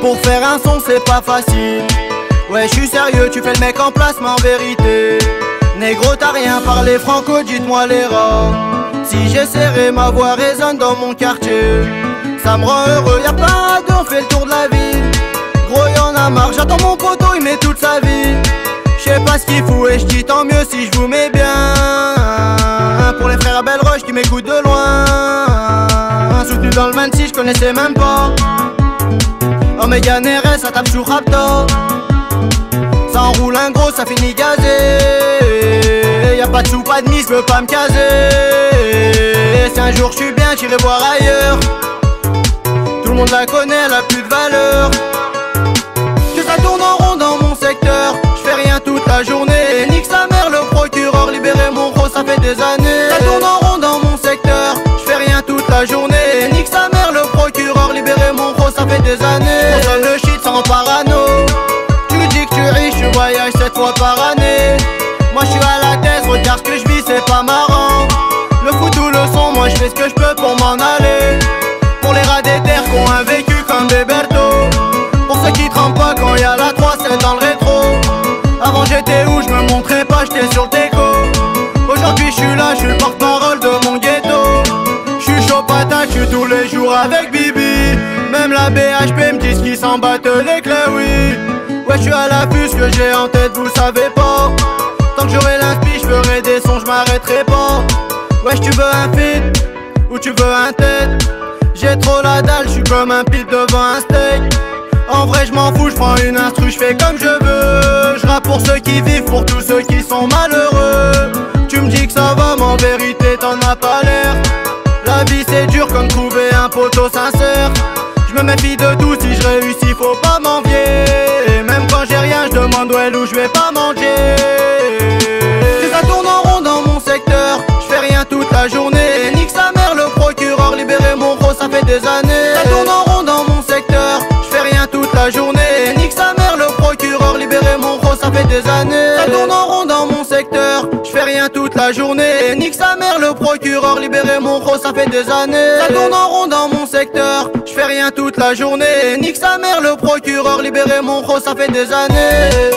pour faire un son c'est pas facile. Ouais je suis sérieux tu fais le mec en placement en vérité. Négro t'as rien parlé franco dites-moi les rats. Si j'ai serré ma voix résonne dans mon quartier. Ça me rend heureux y'a pas de on fait le tour de la ville. Gros y'en a marre j'attends mon poteau il met toute sa vie. Je sais pas ce qu'il fout et je dis tant mieux si je vous mets bien. Pour les frères à Belle Roche qui m'écoutent de loin. Soutenu dans le 26 je connaissais même pas Omega RS ça tape sur Raptor. Ça enroule un gros ça finit gazé. Y'a pas de sous pas de mise veux pas me caser. Si un jour je suis bien j'irai voir ailleurs. Tout le monde la connaît elle a plus de valeur. Que ça tourne en rond dans mon secteur. Je fais rien toute la journée. Nique sa mère le procureur libérez mon gros ça fait des années. Ça tourne en rond dans mon secteur. Je fais rien toute la journée. Nique sa mère le procureur libérez mon gros ça fait des années que je peux pour m'en aller. Pour les rats des terres qui ont un vécu comme Beberto Pour ceux qui trempent pas quand y a la 3 c'est dans le rétro. Avant j'étais où? Je me montrais pas j'étais sur le déco. Aujourd'hui je suis là je suis le porte-parole de mon ghetto. Je suis chaud patate je suis tous les jours avec Bibi. Même la BHP me disent qu'ils s'en battent les clés oui. Ouais je suis à l'affût ce que j'ai en tête vous savez pas. Tant que j'aurai l'inspi je ferai des sons je m'arrêterai pas. Wesh tu veux un feat ou tu veux un tête J'ai trop la dalle, je suis comme un pile devant un steak. En vrai je m'en fous, je prends une instru, je fais comme je veux. Je pour ceux qui vivent, pour tous ceux qui sont malheureux. Tu me dis que ça va, mais en vérité t'en as pas l'air. La vie c'est dur comme trouver un poteau sincère. Je me méfie de tout, si je réussis faut pas m'envier. Même quand j'ai rien, je demande où est où je vais pas manger des années. Ça tourne en rond dans mon secteur, je fais rien toute la journée. Nique sa mère le procureur, libérez mon gros, ça fait des années. Ça tourne en rond dans mon secteur, je fais rien toute la journée. Nique sa mère le procureur, libérez mon gros, ça fait des années. Ça tourne en rond dans mon secteur, je fais rien toute la journée. Nique sa mère le procureur, libérez mon gros, ça fait des années